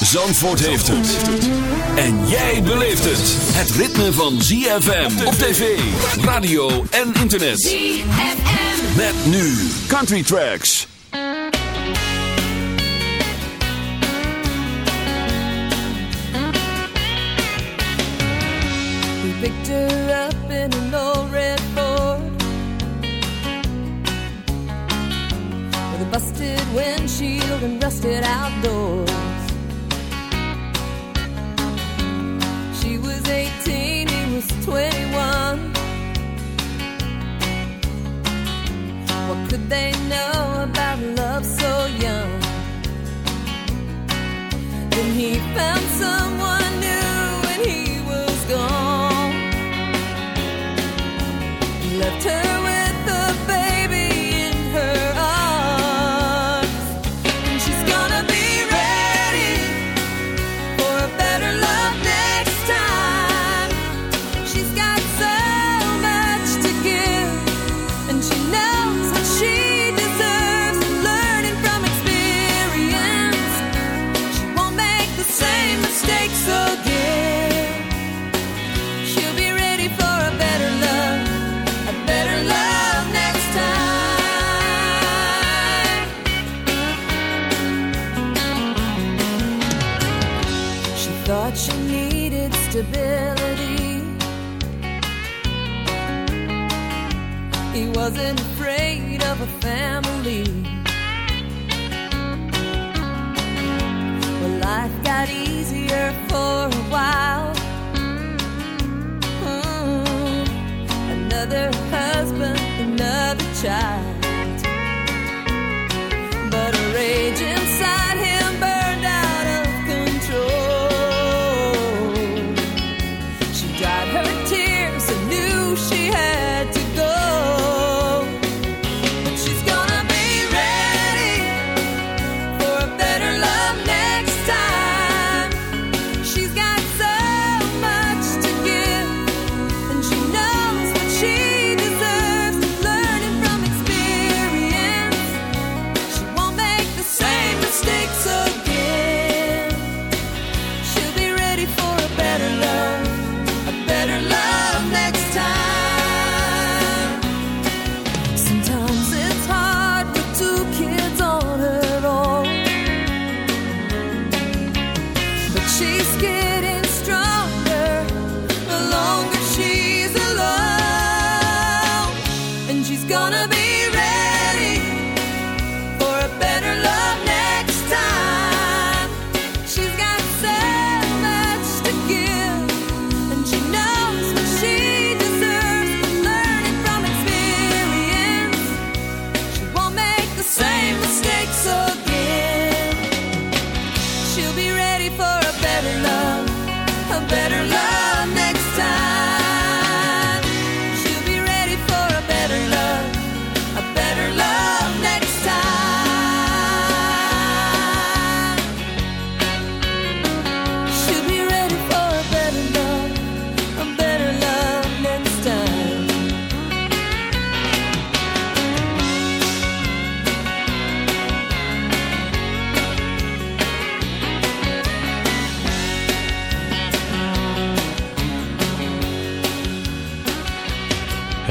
Zandvoort heeft het. En jij beleeft het. Het ritme van ZFM op tv, radio en internet. ZFM. Met nu Country Tracks. We picked her up in an old red Ford With a busted windshield and rusted outdoors 18, he was 21 What could they know about love so young? Then he found someone new and he was gone left her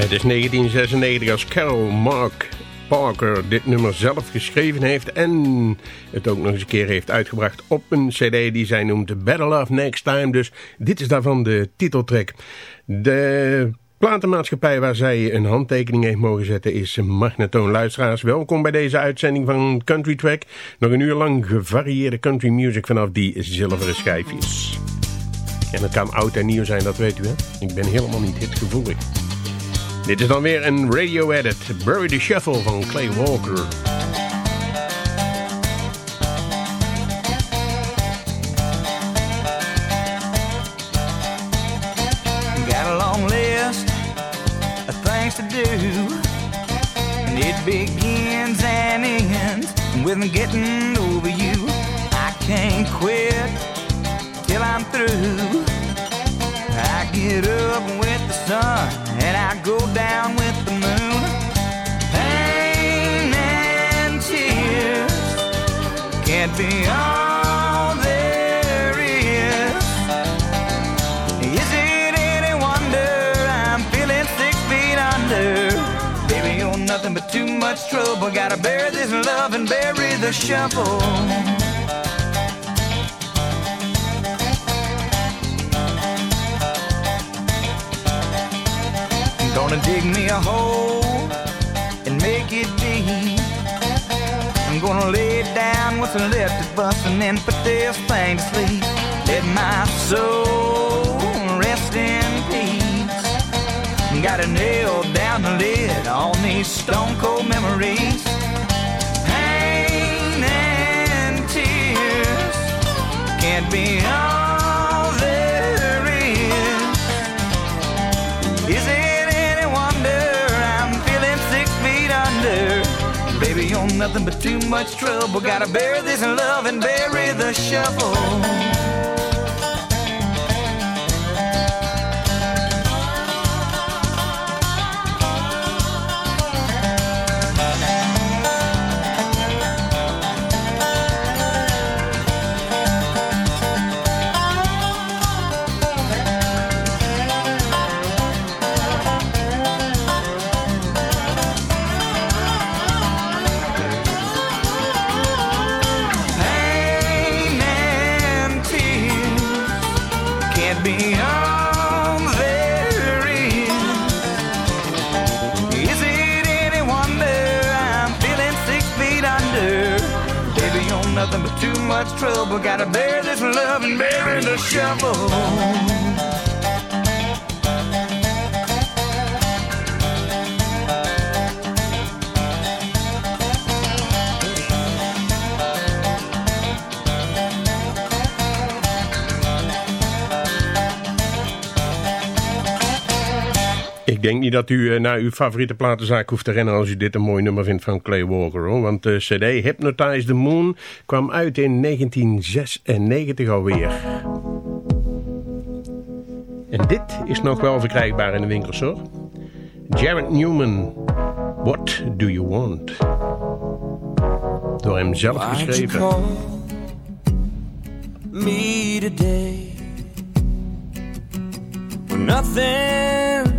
Het is 1996 als Carol Mark Parker dit nummer zelf geschreven heeft en het ook nog eens een keer heeft uitgebracht op een cd die zij noemt Better of Next Time. Dus dit is daarvan de titeltrack. De platenmaatschappij waar zij een handtekening heeft mogen zetten is Magnetoon Luisteraars. Welkom bij deze uitzending van Country Track. Nog een uur lang gevarieerde country music vanaf die zilveren schijfjes. En het kan oud en nieuw zijn, dat weet u hè. Ik ben helemaal niet hitgevoelig. Dit is dan weer een radio edit. Bury the Shuffle van Clay Walker. Got a long list of things to do. And it begins and ends with getting over you. I can't quit till I'm through. I get up with the sun I go down with the moon. Pain and tears can't be all there is. Is it any wonder I'm feeling six feet under? Baby, you're nothing but too much trouble. Gotta bury this love and bury the shuffle. Gonna dig me a hole and make it deep. I'm gonna lay down what's left of us and then put this thing to sleep. Let my soul rest in peace. Got to nail down the lid on these stone cold memories. Pain and tears can't be all nothing but too much trouble. Gotta bury this love and bury the shuffle. Nothing but too much trouble. Gotta bear this love and bury the shovel. Ik denk niet dat u eh, naar uw favoriete platenzaak hoeft te rennen als u dit een mooi nummer vindt van Clay Walker. Hoor. Want de cd Hypnotize the Moon kwam uit in 1996 alweer. En dit is nog wel verkrijgbaar in de winkels hoor. Jared Newman, What Do You Want? Door hem zelf geschreven. me today nothing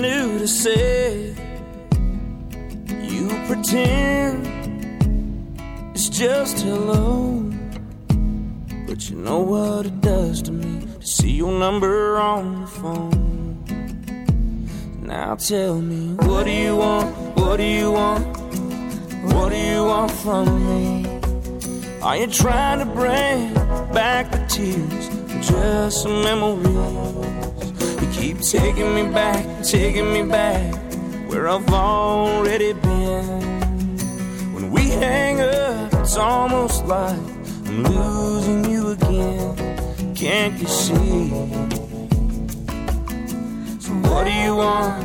new to say? You pretend it's just hello, but you know what it does to me to see your number on the phone. Now tell me, what do you want? What do you want? What do you want from me? Are you trying to bring back the tears just some memories? You keep taking me back, taking me back where I've already been. When we hang up, it's almost like I'm losing you again. Can't you see? So what do you want?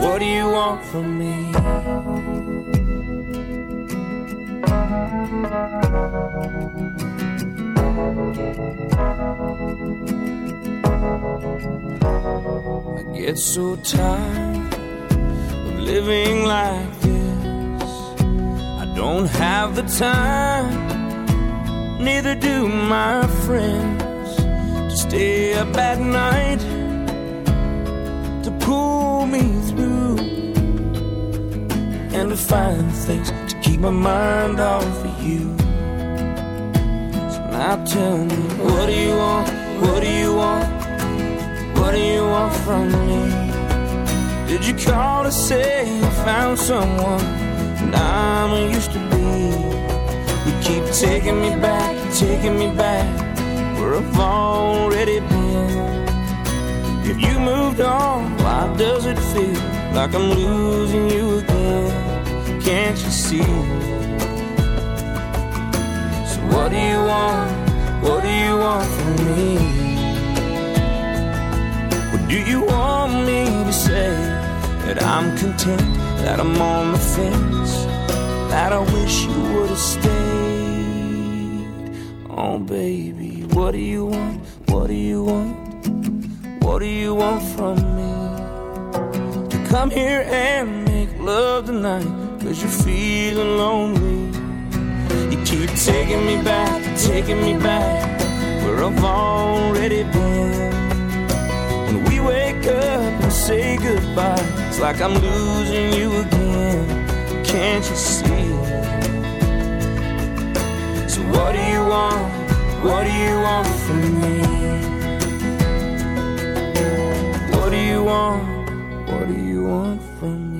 What do you want from me? Get so tired of living like this. I don't have the time, neither do my friends, to stay up at night to pull me through. and to find things to keep my mind off of you. So now tell me, what do you want? What do you want? What do you want from me? Did you call to say you found someone and I'm used to be? You keep taking me back, taking me back where I've already been. If you moved on, why does it feel like I'm losing you again? Can't you see? So what do you want? What do you want from me? Do you want me to say that I'm content, that I'm on the fence, that I wish you would have stayed? Oh baby, what do you want? What do you want? What do you want from me? To come here and make love tonight, cause you're feeling lonely. You keep taking me back, taking me back, where I've already been. And say goodbye, it's like I'm losing you again. Can't you see? So what do you want? What do you want from me? What do you want? What do you want from me?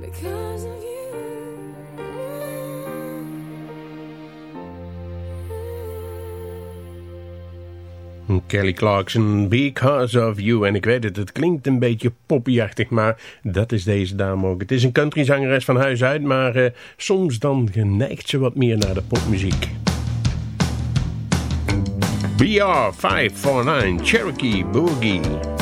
because of you. Kelly Clarkson, Because of You. En ik weet het, het klinkt een beetje poppyachtig, maar dat is deze dame ook. Het is een countryzangeres van huis uit, maar eh, soms dan geneigt ze wat meer naar de popmuziek. BR 549 Cherokee Boogie.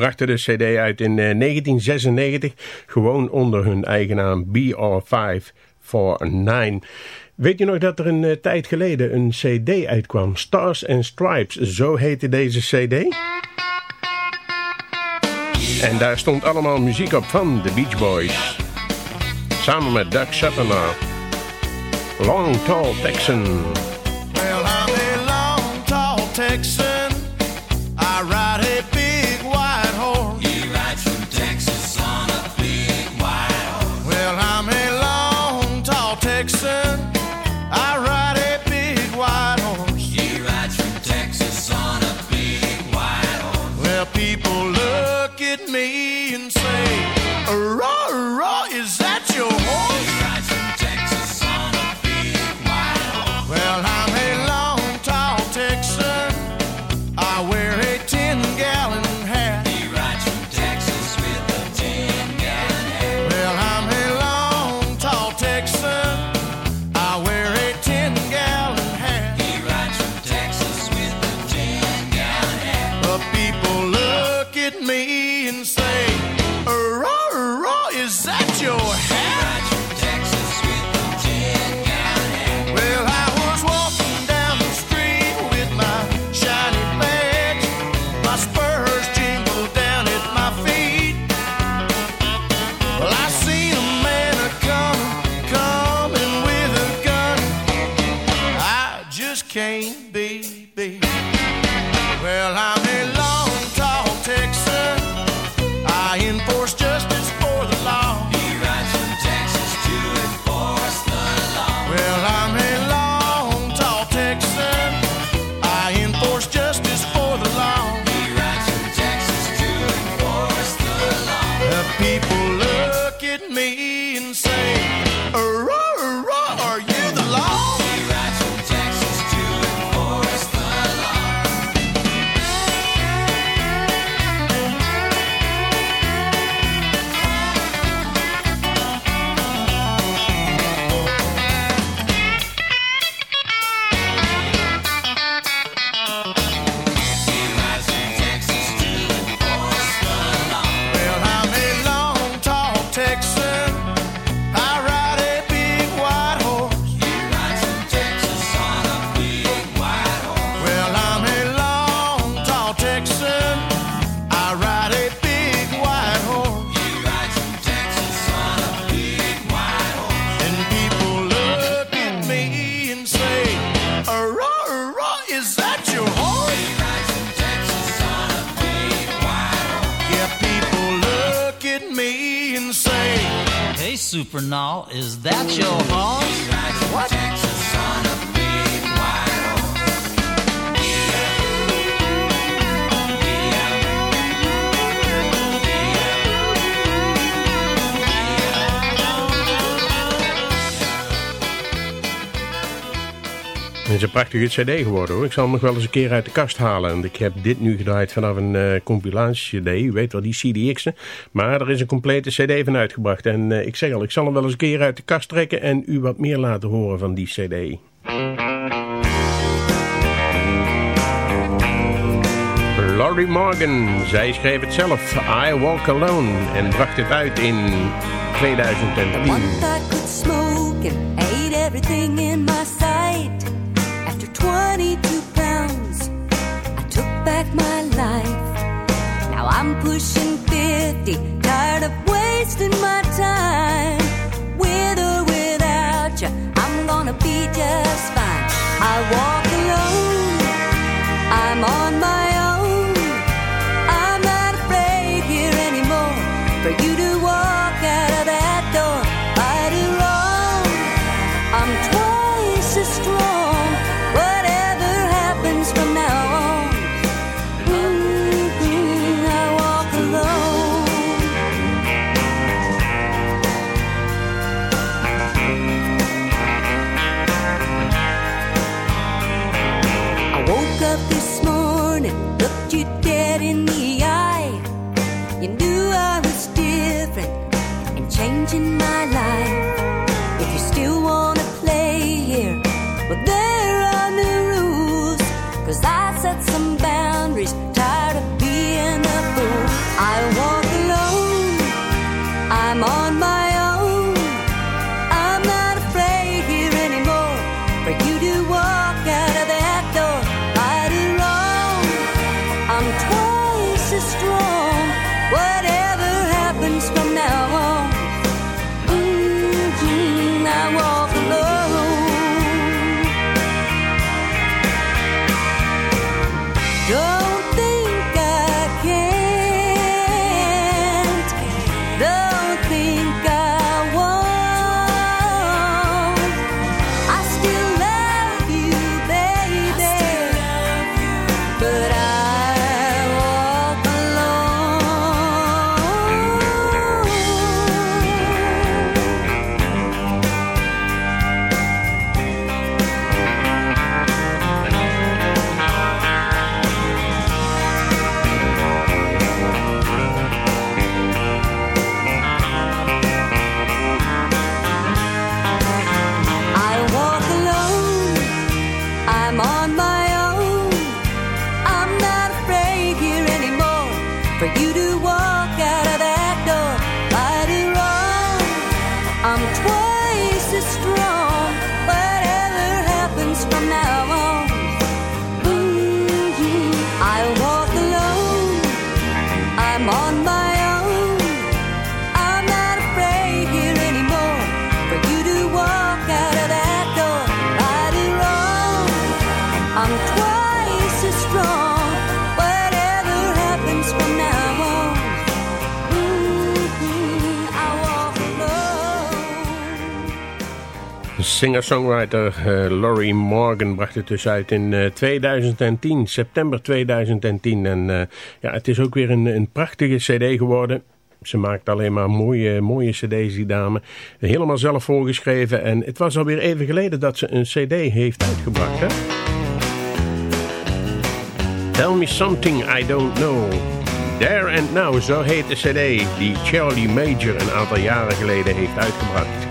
brachten de cd uit in eh, 1996, gewoon onder hun eigen naam BR549. Weet je nog dat er een eh, tijd geleden een cd uitkwam? Stars and Stripes, zo heette deze cd. En daar stond allemaal muziek op van de Beach Boys. Samen met Doug Sutherland. Long Tall Texan. Well, I'm a long, tall Texan. I ride Supernaw. Is that your horse? What? Is een prachtige cd geworden hoor. Ik zal hem nog wel eens een keer uit de kast halen. En ik heb dit nu gedraaid vanaf een eh compilatie cd. U weet wel, die CDX'en. Maar er is een complete cd van uitgebracht. En eh, ik zeg al, ik zal hem wel eens een keer uit de kast trekken... en u wat meer laten horen van die cd. Laurie Morgan, zij schreef het zelf. I Walk Alone. En bracht het uit in 2010. Once I could smoke and ate everything in my sight. After 22 pounds, I took back my life. Now I'm pushing 50, tired of wasting my time. With or without you, I'm gonna be just fine. I walk alone, I'm on my 去哪 Singer-songwriter eh, Laurie Morgan bracht het dus uit in eh, 2010, september 2010. En eh, ja, het is ook weer een, een prachtige cd geworden. Ze maakt alleen maar mooie, mooie cd's, die dame. Helemaal zelf voorgeschreven. En het was alweer even geleden dat ze een cd heeft uitgebracht. Tell Me Something I Don't Know. There and Now, zo heet de cd die Charlie Major een aantal jaren geleden heeft uitgebracht.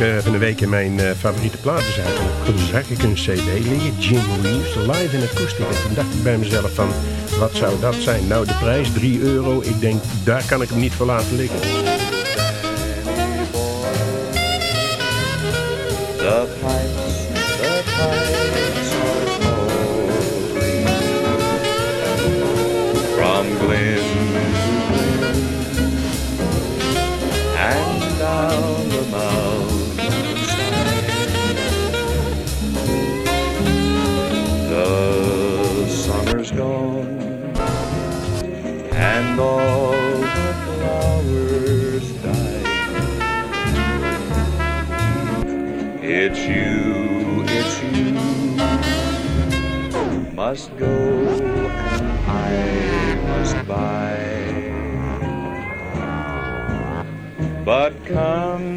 Eh, van de week in mijn eh, favoriete platenzaak. En toen zag ik een cd liggen, Jim Reeves, live in acoustic. En toen dacht ik bij mezelf van, wat zou dat zijn? Nou, de prijs 3 euro. Ik denk, daar kan ik hem niet voor laten liggen. Must go and I must buy. But come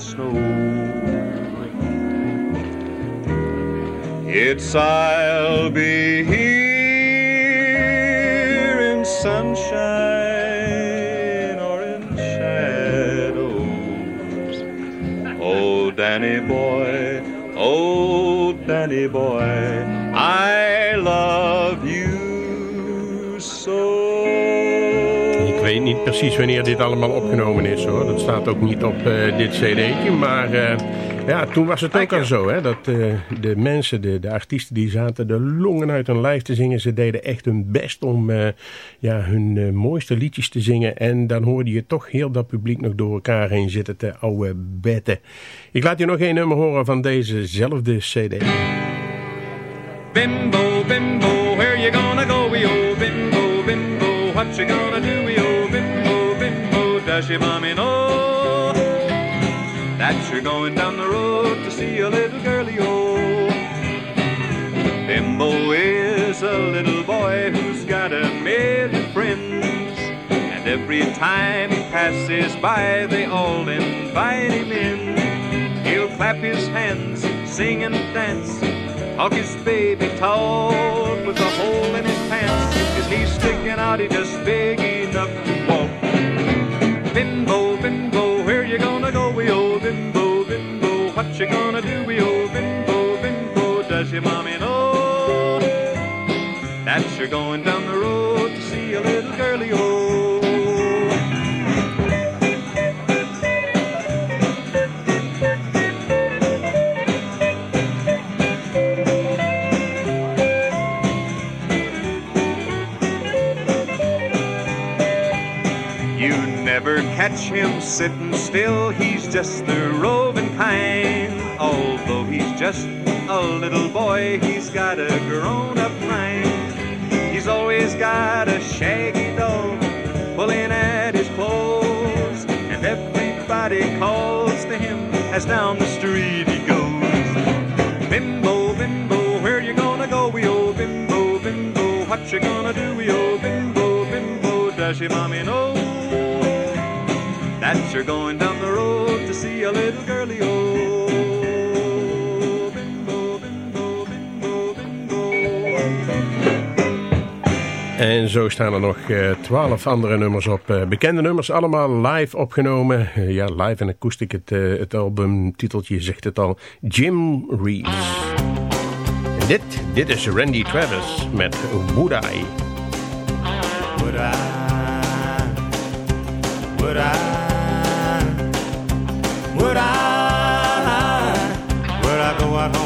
snow. It's I'll be here in sunshine or in shadows. Oh, Danny boy, oh, Danny boy, niet precies wanneer dit allemaal opgenomen is hoor. Dat staat ook niet op eh, dit cd'tje. Maar eh, ja, toen was het ook al zo hè. Dat eh, de mensen, de, de artiesten die zaten de longen uit hun lijf te zingen. Ze deden echt hun best om eh, ja, hun mooiste liedjes te zingen. En dan hoorde je toch heel dat publiek nog door elkaar heen zitten te ouwe betten. Ik laat je nog één nummer horen van dezezelfde cd. Bimbo, bimbo, where you gonna go, oh bimbo, bimbo, what you gonna every time he passes by, they all invite him in. He'll clap his hands, sing and dance, Hug his baby talk with a hole in his pants. Is he sticking out? He just big enough to walk. Bimbo, bimbo, where you gonna go? We oh catch him sitting still, he's just the roving kind. Although he's just a little boy, he's got a grown up mind. He's always got a shaggy dog pulling at his clothes, and everybody calls to him as down the street he goes. Bimbo, bimbo, where you gonna go? We oh bimbo, bimbo, what you gonna do? We oh bimbo, bimbo, does your mommy know? You're going down the road to see a little girlie. Oh, bimbo, bimbo, bimbo, bimbo. En zo staan er nog eh, twaalf andere nummers op. Eh, bekende nummers, allemaal live opgenomen. Eh, ja, live en akoestiek. Het, het albumtiteltje zegt het al. Jim Reeves. En dit, dit is Randy Travis met Would I. Would I? Would I?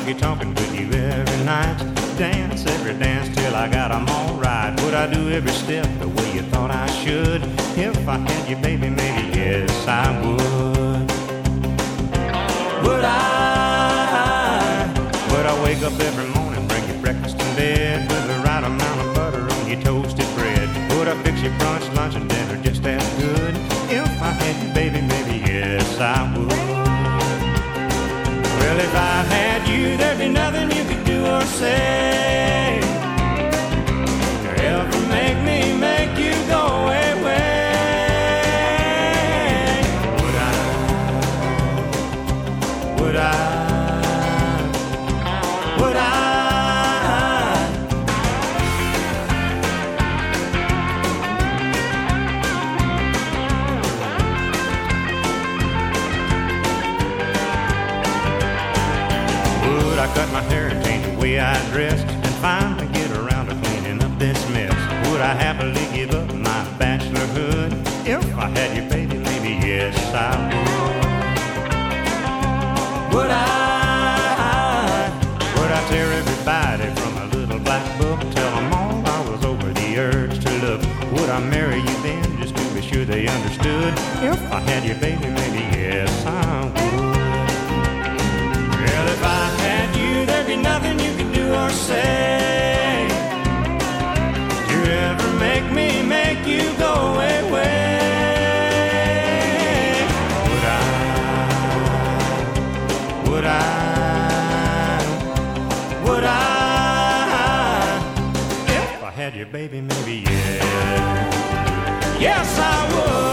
Honky tonkin' with you every night? Dance every dance till I got 'em all right. Would I do every step the way you thought I should? If I had you, baby, maybe yes, I would. Would I? Would I wake up every morning, say happily give up my bachelorhood if I had you, baby? Maybe yes, I would. Would I? Would I tear everybody from a little black book? Tell them all I was over the urge to look. Would I marry you then just to be sure they understood? If I had you, baby, maybe yes, I would. Well, if I had you, there'd be nothing you could do or say Baby, maybe yeah. Yes, I would.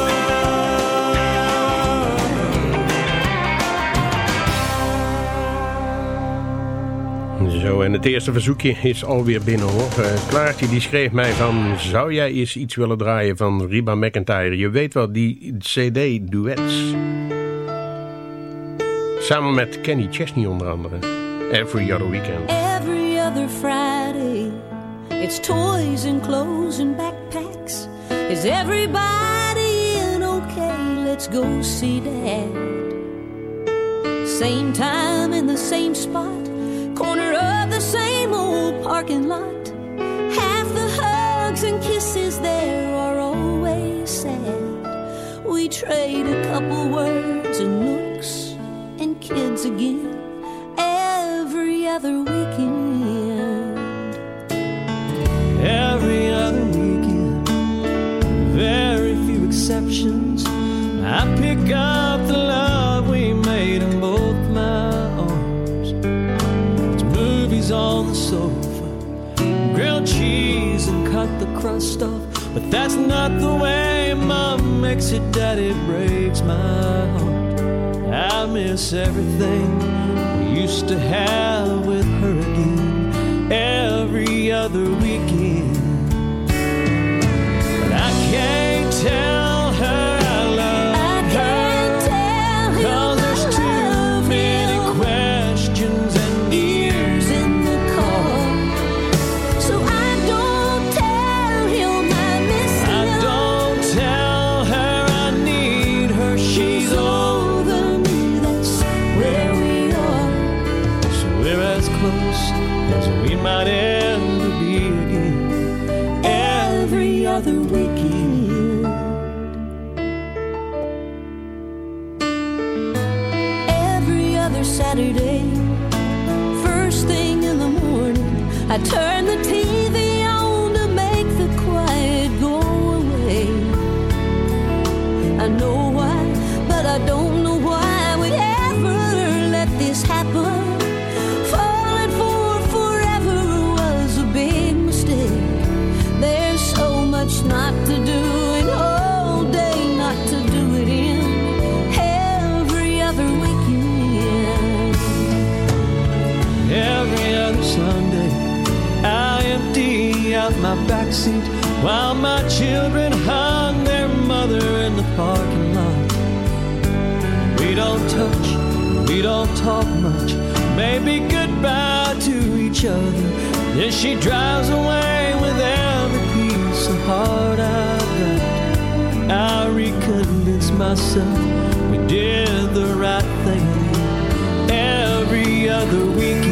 Zo, en het eerste verzoekje is alweer binnen hoor. Uh, Klaartje die schreef mij van... Zou jij eens iets willen draaien van Reba McIntyre? Je weet wel, die CD-duets. Samen met Kenny Chesney onder andere. Every Other Weekend. Every it's toys and clothes and backpacks. Is everybody in okay? Let's go see Dad. Same time in the same spot, corner of the same old parking lot. Half the hugs and kisses there are always sad. We trade a couple words and looks and kids again every other weekend. Crust off. But that's not the way mom makes it, daddy breaks my heart. I miss everything we used to have with her again every other weekend. But I can't tell I turn the backseat while my children hung their mother in the parking lot. We don't touch, we don't talk much, maybe goodbye to each other. Then she drives away with every piece of heart I've got. I reconvince myself we did the right thing every other weekend.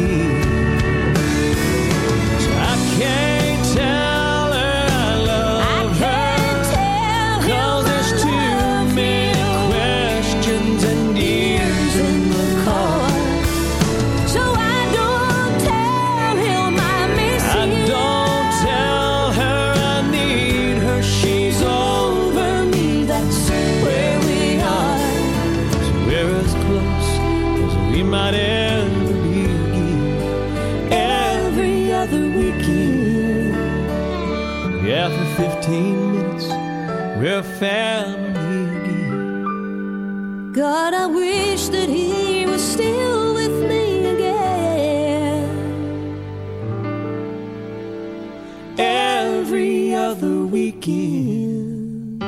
15 minutes, we're family again. God, I wish that he was still with me again. Every other weekend.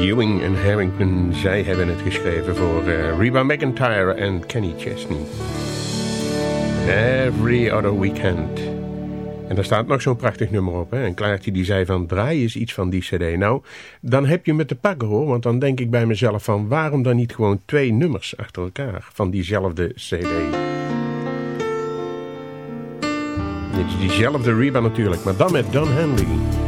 Ewing en Harrington, zij hebben het geschreven voor eh, Reba McEntire en Kenny Chesney. Every other weekend. En daar staat nog zo'n prachtig nummer op. Hè? En Klaartje die zei van draai eens iets van die cd. Nou, dan heb je me te pakken hoor. Want dan denk ik bij mezelf van waarom dan niet gewoon twee nummers achter elkaar van diezelfde cd. Dit is diezelfde Reba natuurlijk, maar dan met Don Henley.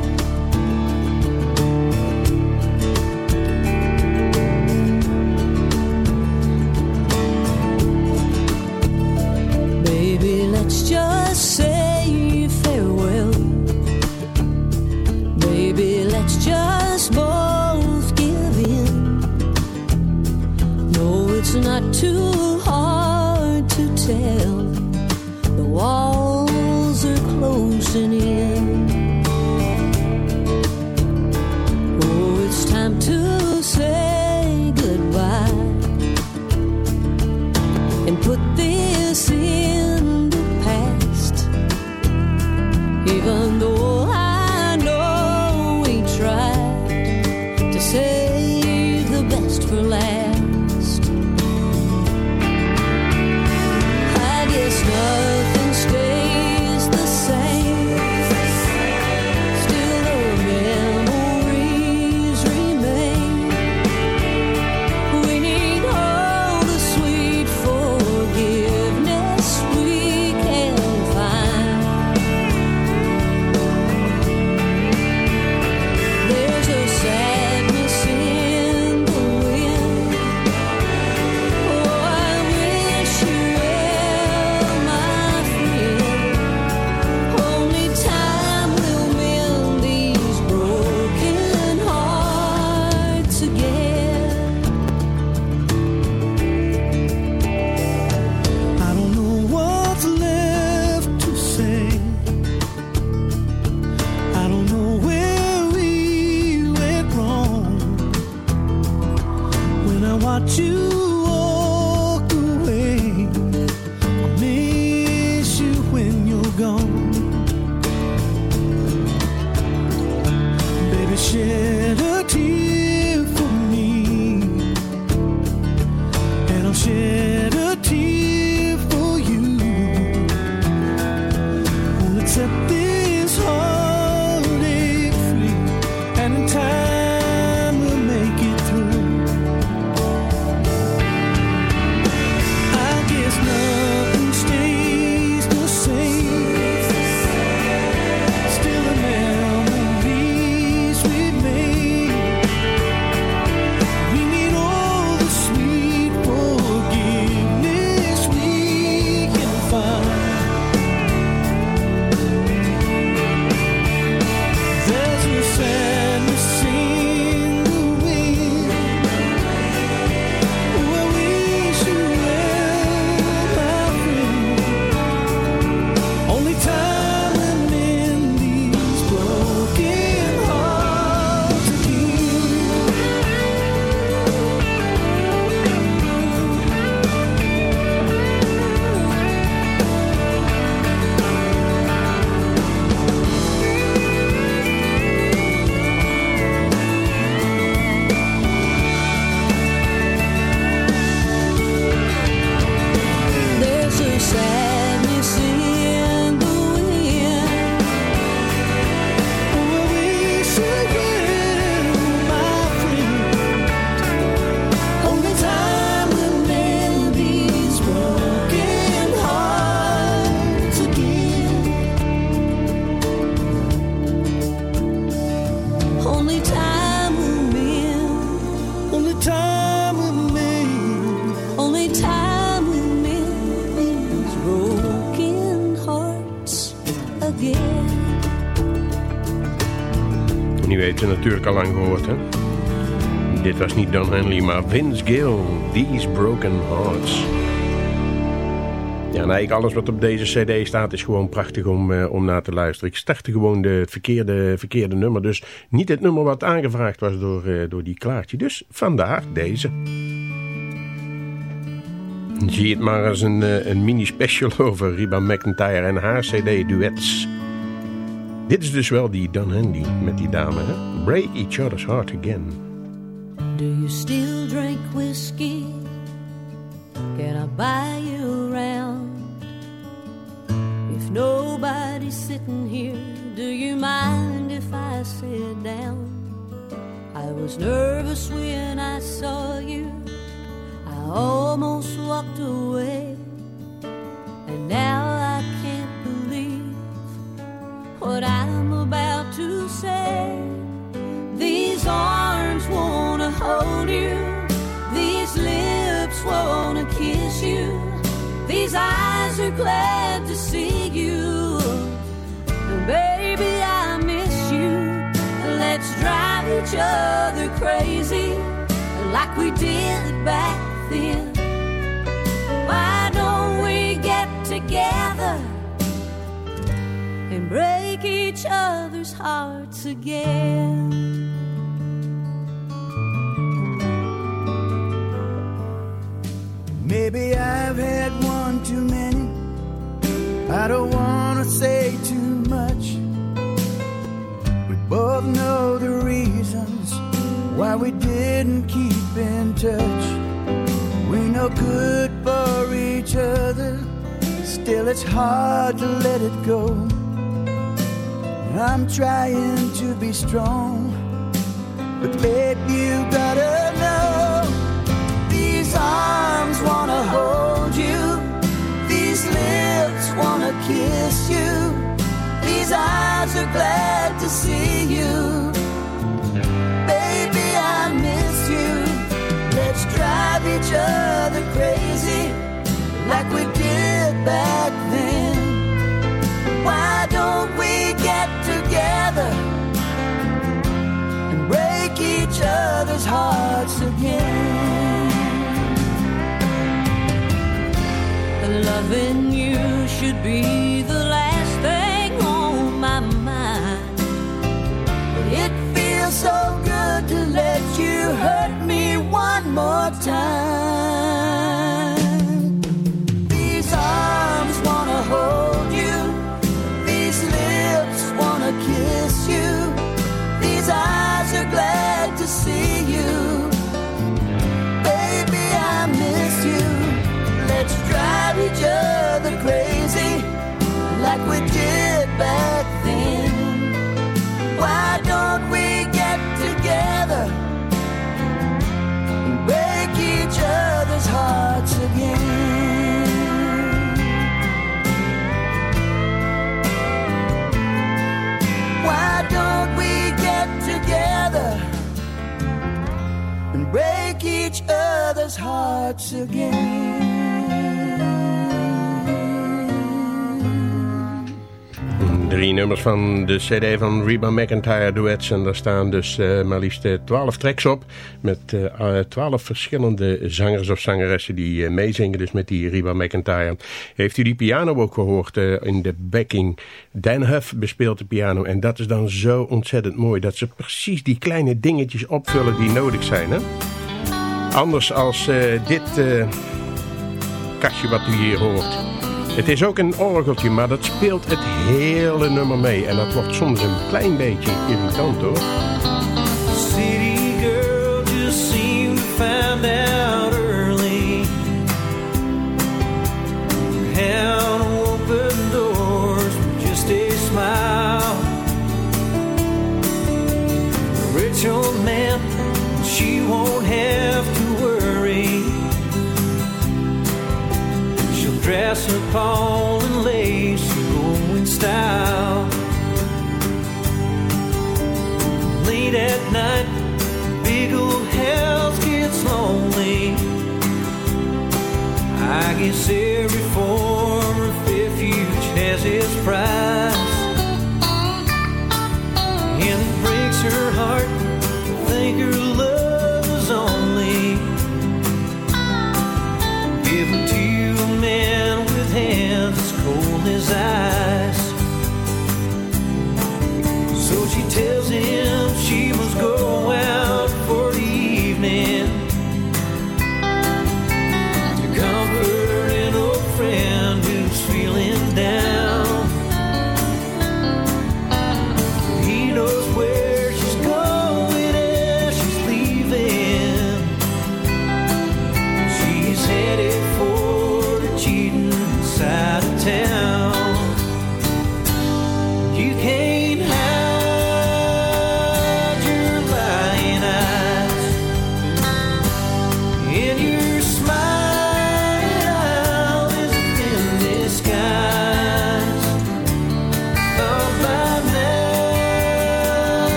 Al lang gehoord? Dit was niet Don Henley, maar Vince Gill. These Broken Hearts. Ja, en eigenlijk alles wat op deze cd staat is gewoon prachtig om, uh, om naar te luisteren. Ik startte gewoon de, het verkeerde, verkeerde nummer. Dus niet het nummer wat aangevraagd was door, uh, door die Klaartje. Dus vandaar deze. Zie het maar als een, uh, een mini-special over Reba McIntyre en haar cd-duets. Dit is dus wel die Don Henley met die dame, hè? Break each other's heart again. Do you still drink whiskey? Can I buy you around? If nobody's sitting here, do you mind if I sit down? I was nervous when I saw you. I almost walked away. And now what I'm about to say. These arms wanna hold you, these lips wanna kiss you, these eyes are glad to see you. Baby, I miss you. Let's drive each other crazy like we did back then. Why don't we get together break each other's hearts again? Maybe I've had one too many. I don't wanna say too much. We both know the reasons why we didn't keep in touch. We're no good for each other. Still, it's hard to let it go. I'm trying to be strong, but babe, you gotta know these arms wanna hold you, these lips wanna kiss you, these eyes are glad to see you. Baby, I miss you. Let's drive each other crazy like we did back then. Other's hearts again? Loving you should be the last thing on my mind. But it feels so good to let you hurt me one more time. We did back then. Why don't we get together and break each other's hearts again? Why don't we get together and break each other's hearts again? Drie nummers van de cd van Reba McIntyre Duets. En daar staan dus uh, maar liefst twaalf tracks op. Met twaalf uh, verschillende zangers of zangeressen die meezingen. Dus met die Reba McIntyre. Heeft u die piano ook gehoord in de backing? Dan Huff bespeelt de piano. En dat is dan zo ontzettend mooi. Dat ze precies die kleine dingetjes opvullen die nodig zijn. Hè? Anders als dit kastje wat u hier hoort. Het is ook een orgeltje, maar dat speelt het hele nummer mee. En dat wordt soms een klein beetje irritant hoor. City girl just seemed to find out early how open doors with just a smile. Rich old man, she won't have dress up all in lace and go style. Late at night, big old house gets lonely. I guess every form of refuge has its price. his eyes.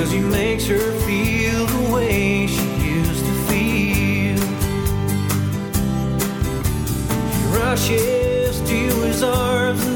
Cause he makes her feel the way she used to feel. He rushes to his arms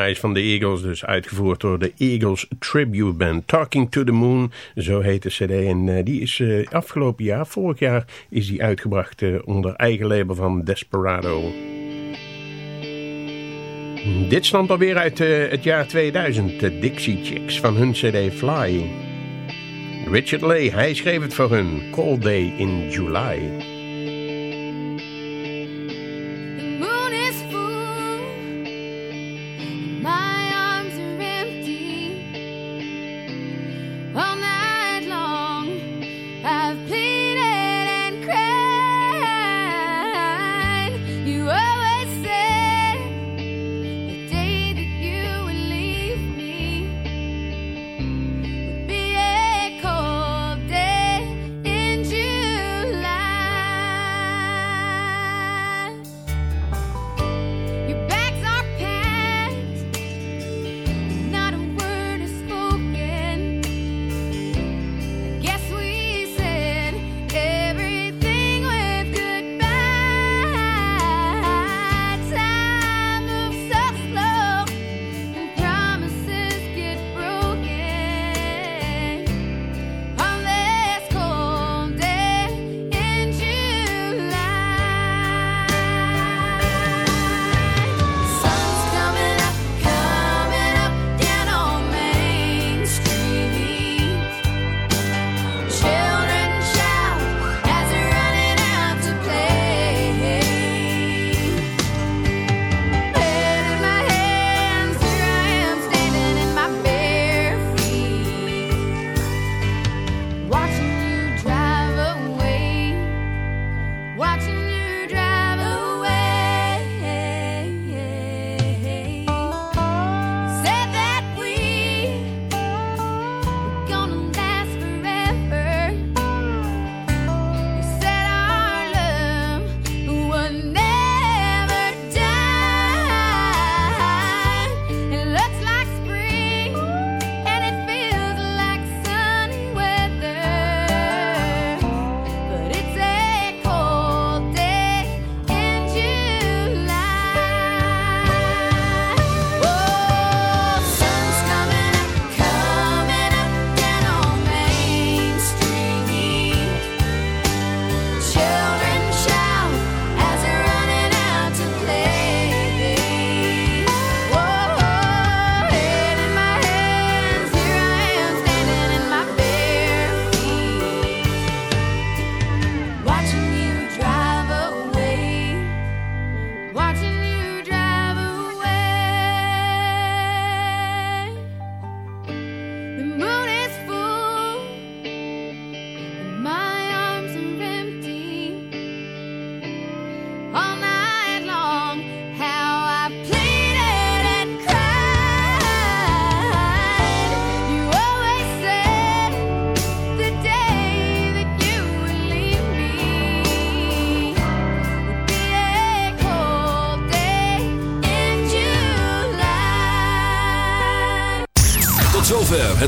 Eyes van de Eagles, dus uitgevoerd door de Eagles Tribute Band. Talking to the Moon, zo heet de cd. En uh, die is uh, afgelopen jaar, vorig jaar, is die uitgebracht uh, onder eigen label van Desperado. Dit stamt alweer uit het jaar 2000, de Dixie Chicks van hun cd Fly. Richard Lay, hij schreef het voor hun, Cold Day in July.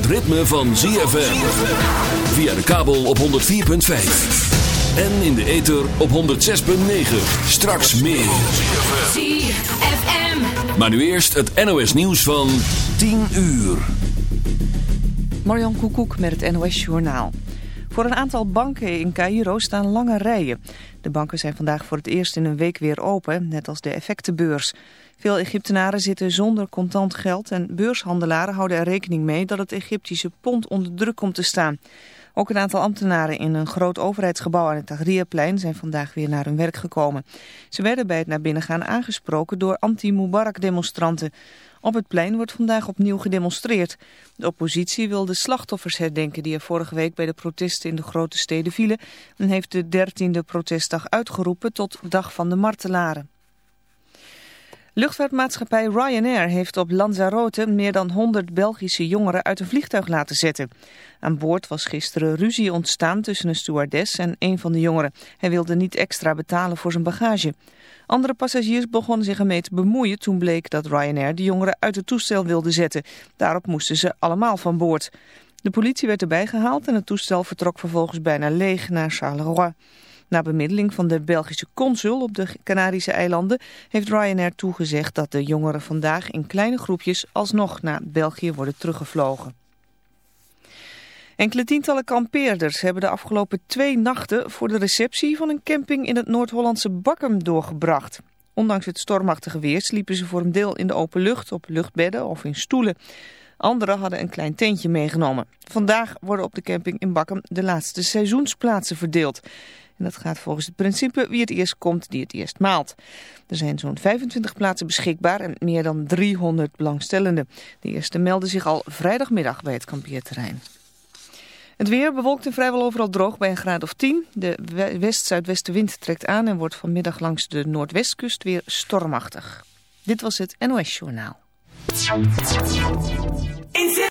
Het ritme van ZFM. Via de kabel op 104.5. En in de ether op 106.9. Straks meer. ZFM. Maar nu eerst het NOS nieuws van 10 uur. Marjan Koekoek met het NOS Journaal. Voor een aantal banken in Cairo staan lange rijen. Banken zijn vandaag voor het eerst in een week weer open, net als de effectenbeurs. Veel Egyptenaren zitten zonder contant geld en beurshandelaren houden er rekening mee dat het Egyptische pond onder druk komt te staan. Ook een aantal ambtenaren in een groot overheidsgebouw aan het Tahrirplein zijn vandaag weer naar hun werk gekomen. Ze werden bij het naar binnen gaan aangesproken door anti-Mubarak-demonstranten. Op het plein wordt vandaag opnieuw gedemonstreerd. De oppositie wil de slachtoffers herdenken die er vorige week bij de protesten in de grote steden vielen... en heeft de dertiende protestdag uitgeroepen tot Dag van de Martelaren. Luchtvaartmaatschappij Ryanair heeft op Lanzarote meer dan 100 Belgische jongeren uit een vliegtuig laten zetten. Aan boord was gisteren ruzie ontstaan tussen een stewardess en een van de jongeren. Hij wilde niet extra betalen voor zijn bagage. Andere passagiers begonnen zich ermee te bemoeien toen bleek dat Ryanair de jongeren uit het toestel wilde zetten. Daarop moesten ze allemaal van boord. De politie werd erbij gehaald en het toestel vertrok vervolgens bijna leeg naar Charleroi. Na bemiddeling van de Belgische consul op de Canarische eilanden heeft Ryanair toegezegd dat de jongeren vandaag in kleine groepjes alsnog naar België worden teruggevlogen. Enkele tientallen kampeerders hebben de afgelopen twee nachten voor de receptie van een camping in het Noord-Hollandse Bakkum doorgebracht. Ondanks het stormachtige weer sliepen ze voor een deel in de open lucht, op luchtbedden of in stoelen. Anderen hadden een klein tentje meegenomen. Vandaag worden op de camping in Bakkum de laatste seizoensplaatsen verdeeld. En dat gaat volgens het principe wie het eerst komt, die het eerst maalt. Er zijn zo'n 25 plaatsen beschikbaar en meer dan 300 belangstellenden. De eerste melden zich al vrijdagmiddag bij het kampeerterrein. Het weer bewolkt en vrijwel overal droog bij een graad of 10. De west-zuidwestenwind trekt aan en wordt vanmiddag langs de noordwestkust weer stormachtig. Dit was het NOS Journaal.